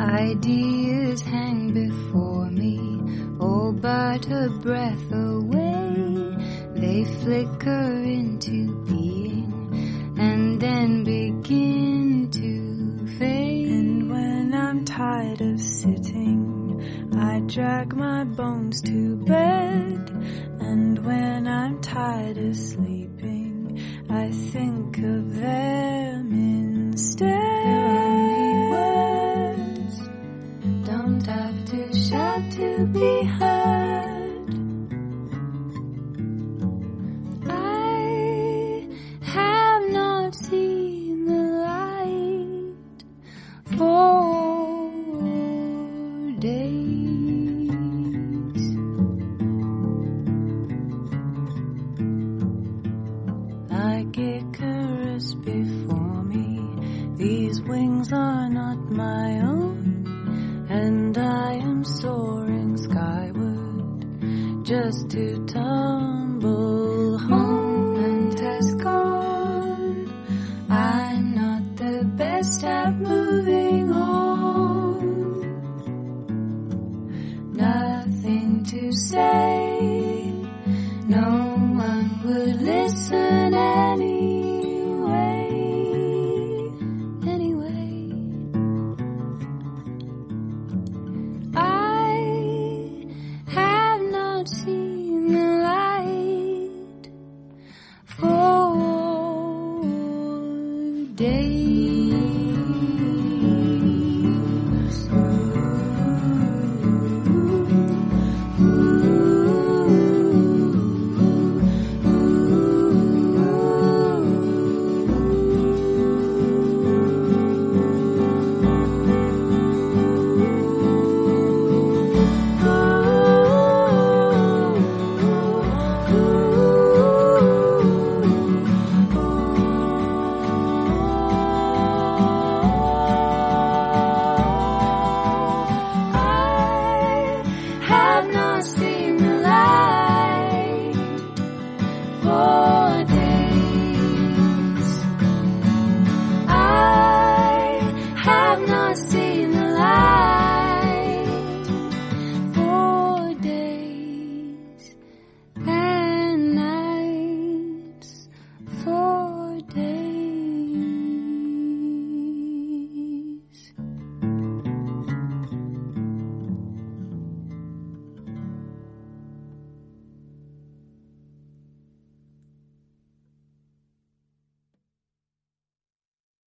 Ideas hang before me, all but a breath away. They flicker into being and then begin to fade. And when I'm tired of sitting, I drag my bones to bed. And when I'm tired of sleeping, I think of them don't have to shout to be heard. I have not seen the light for days. like Icarus before me. These wings are not my own, and I am soaring skyward just to tumble home. and has gone. I'm not the best at moving